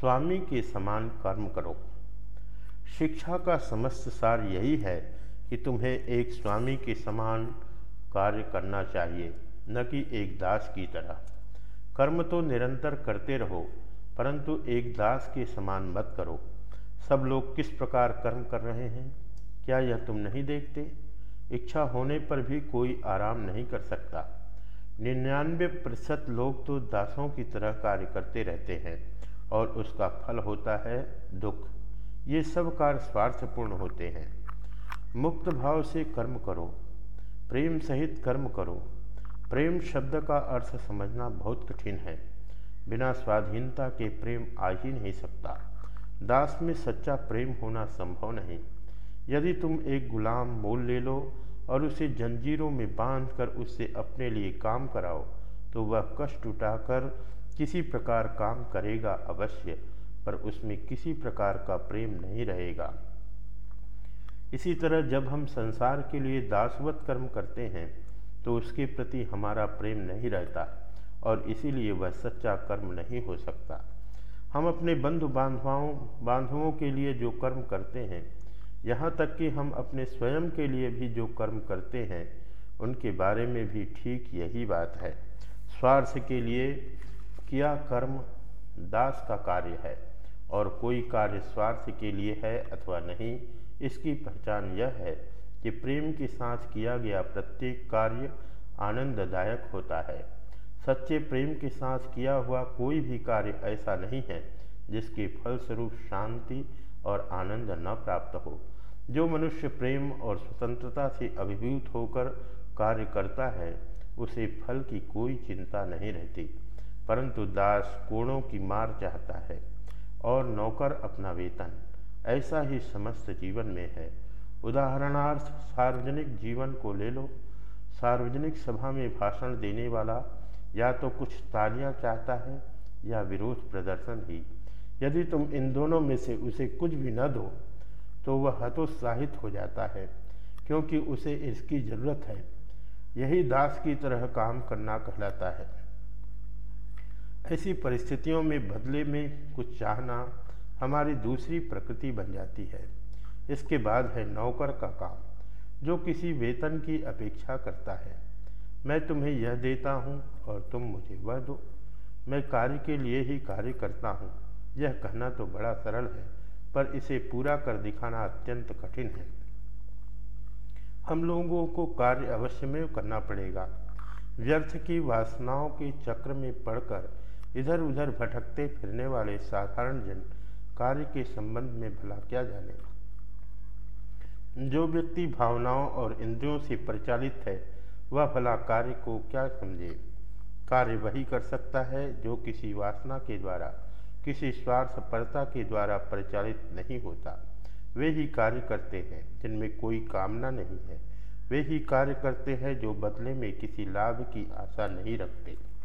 स्वामी के समान कर्म करो। शिक्षा का समस्त सार यही है कि तुम्हें एक स्वामी के समान कार्य करना चाहिए, न कि एक दास की तरह। कर्म तो निरंतर करते रहो, परंतु एक दास के समान मत करो। सब लोग किस प्रकार कर्म कर रहे हैं? क्या यह तुम नहीं देखते? इच्छा होने पर भी कोई आराम नहीं कर सकता। निन्यानवे प्रतिशत लोग तो दासों की तरह कार्य करते रहते हैं। और उसका फल होता है दुख। ये सब कार्य स्वार्थपूर्ण होते हैं। मुक्त भाव से कर्म करो। प्रेम सहित कर्म करो। प्रेम शब्द का अर्थ समझना बहुत कठिन है। बिना स्वाधीनता के प्रेम आ ही नहीं सकता। दास में सच्चा प्रेम होना संभव नहीं। यदि तुम एक गुलाम मोल ले लो और उसे जंजीरों में बाँध कर उससे अपने लिए काम कराओ तो वह कष्ट उठाकर किसी प्रकार काम करेगा अवश्य, पर उसमें किसी प्रकार का प्रेम नहीं रहेगा। इसी तरह जब हम संसार के लिए दासवत कर्म करते हैं तो उसके प्रति हमारा प्रेम नहीं रहता, और इसीलिए वह सच्चा कर्म नहीं हो सकता। हम अपने बंधु बांधवाओं बांधवों के लिए जो कर्म करते हैं, यहाँ तक कि हम अपने स्वयं के लिए भी जो कर्म करते हैं, उनके बारे में भी ठीक यही बात है। स्वार्थ के लिए किया कर्म दास का कार्य है और कोई कार्य स्वार्थ के लिए है अथवा नहीं, इसकी पहचान यह है कि प्रेम के साथ किया गया प्रत्येक कार्य आनंददायक होता है। सच्चे प्रेम के साथ किया हुआ कोई भी कार्य ऐसा नहीं है जिसके फलस्वरूप शांति और आनंद न प्राप्त हो। जो मनुष्य प्रेम और स्वतंत्रता से अभिभूत होकर कार्य करता है, उसे फल की कोई चिंता नहीं रहती। परंतु दास कोणों की मार चाहता है और नौकर अपना वेतन। ऐसा ही समस्त जीवन में है। उदाहरणार्थ, सार्वजनिक जीवन को ले लो। सार्वजनिक सभा में भाषण देने वाला या तो कुछ तालियाँ चाहता है या विरोध प्रदर्शन ही। यदि तुम इन दोनों में से उसे कुछ भी न दो तो वह हतोत्साहित हो जाता है, क्योंकि उसे इसकी ज़रूरत है। यही दास की तरह काम करना कहलाता है। ऐसी परिस्थितियों में बदले में कुछ चाहना हमारी दूसरी प्रकृति बन जाती है। इसके बाद है नौकर का काम, जो किसी वेतन की अपेक्षा करता है। मैं तुम्हें यह देता हूँ और तुम मुझे वह दो। मैं कार्य के लिए ही कार्य करता हूँ। यह कहना तो बड़ा सरल है, पर इसे पूरा कर दिखाना अत्यंत कठिन है। हम लोगों को कार्य अवश्य में करना पड़ेगा। व्यर्थ की वासनाओं के चक्र में पड़कर इधर उधर भटकते फिरने वाले साधारण जन कार्य के संबंध में भला क्या जाने? जो व्यक्ति भावनाओं और इंद्रियों से परिचालित है, वह भला कार्य को क्या समझे? कार्य वही कर सकता है जो किसी वासना के द्वारा, किसी स्वार्थपरता के द्वारा परिचालित नहीं होता। वे ही कार्य करते हैं, जिनमें कोई कामना नहीं है। वे ही कार्य करते हैं जो बदले में किसी लाभ की आशा नहीं रखते।